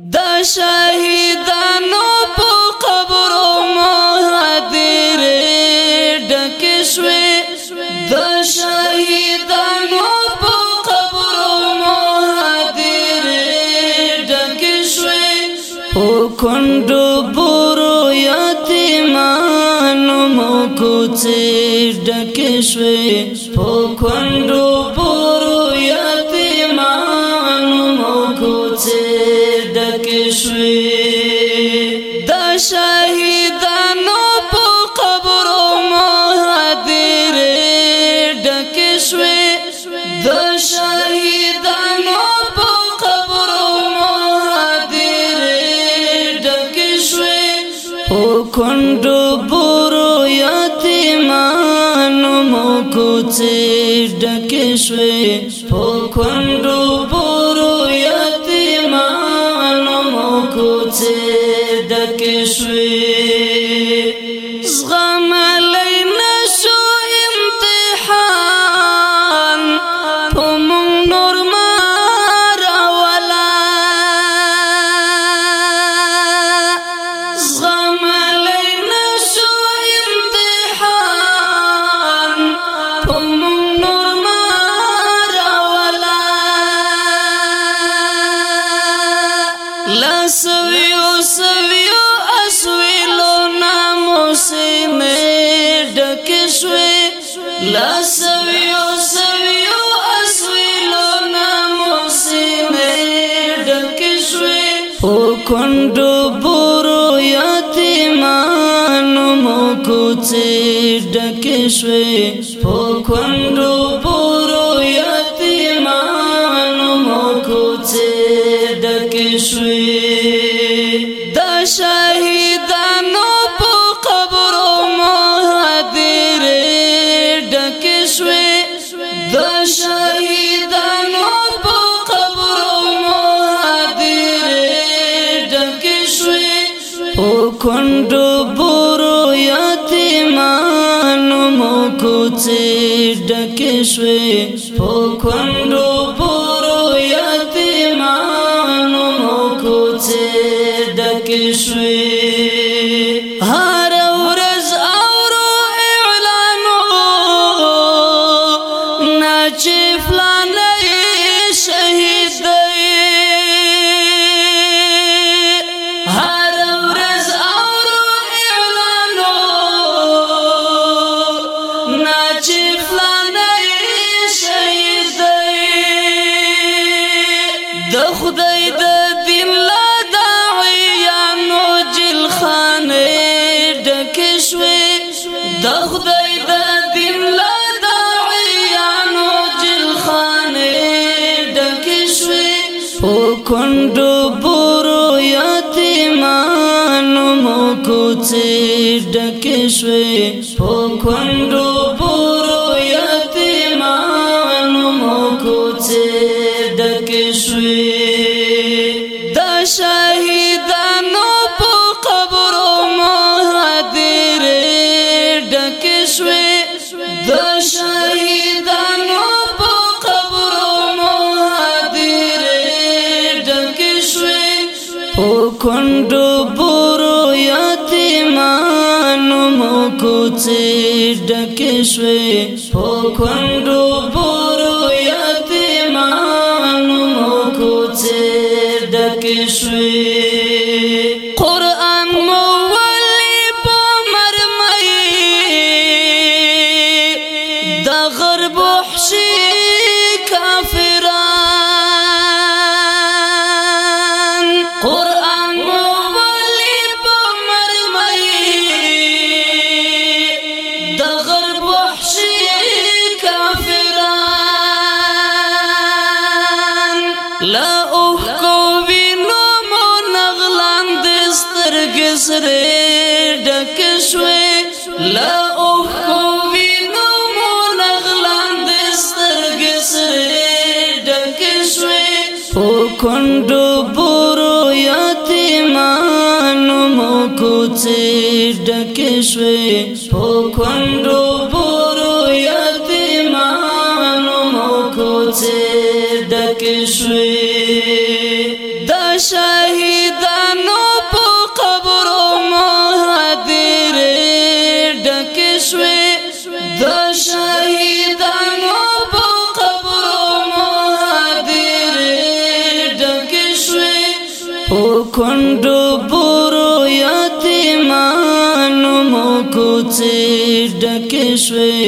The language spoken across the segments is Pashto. د شهیدانو په قبرو مهادر ډک شوې د شهیدانو په قبرو مهادر ډک شوې په کندو بورو یتیمانو مو کوڅه ډک شوې په کندو شوي په کندو لا سویو سویو اسویلونا موسم ډکشوي او کندو بورو یتیمانو مو کوڅه ډکشوي মুখণ্ড বুরয়াতে মানু মুখুচে ডাকে শুয়ে خدای د دین لا داعی یا نو جل خان ډک شوې د خدای د دین لا داعی یا نو جل خان ډک شوې او کندو بورو یتیمانو مو کوڅه ډک شوې او کندو کوڅې ډکې شوې په کندو بورو یتیمانو مو کوڅې ډکې شوې قران مو ولې په مرمۍ د غرب وحشي کافر اوخ کو وینو مون غلاند سترګې سره ډک شوې لا اوخ کو وینو مون غلاند سترګې سره ډک شوې او کندو بورو یتیمانو مو کوڅې ډک شوې او کندو د شهیدانو په قبر مهادر ډک شوي او کندو برو یتیمانو مو کوڅه ډک شوي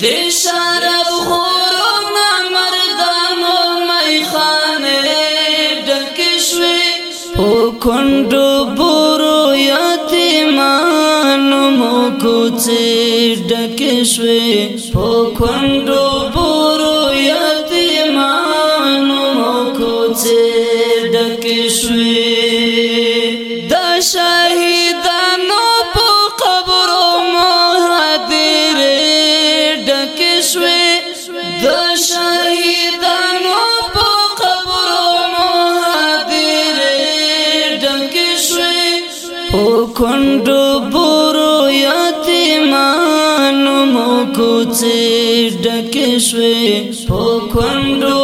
دې شراب خورو نه مردانو مې خانه ډکې شوې او کندو بورو یتیمانو مو کوڅې ډکې شوې او کندو بورو یتیمانو مو کوڅې ډکې شوې او کندو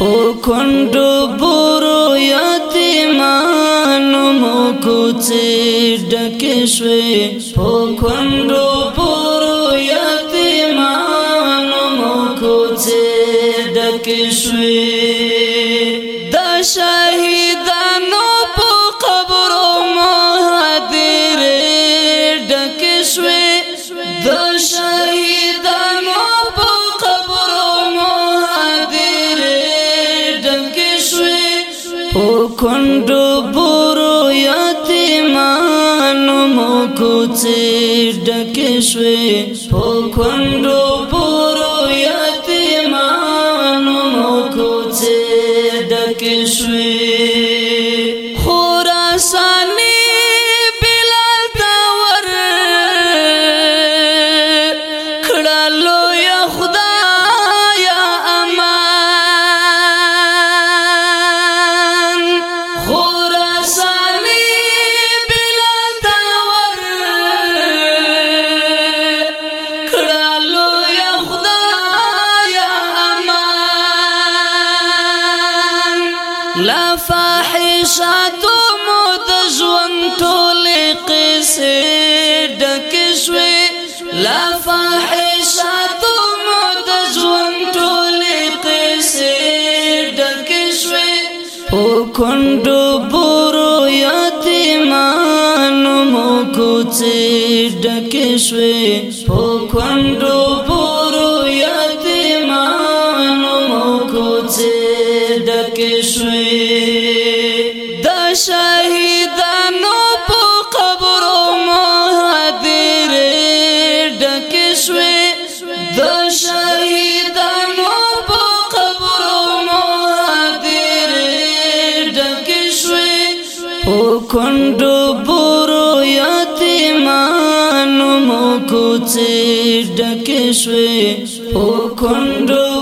او کندو بورو یتیمانو مو کوڅې ډکې شوې او کندو بورو یتیمانو مو کوڅې ډکې شوې د شهیدانو په څه ډکه شوې په کندو لا فاحشة متجون تلق سيدك شوي لا فاحشة متجون تلق سيدك شوي وكن دبور يتمان مكوت سيدك شوي او دبور ډکې شوې او کندو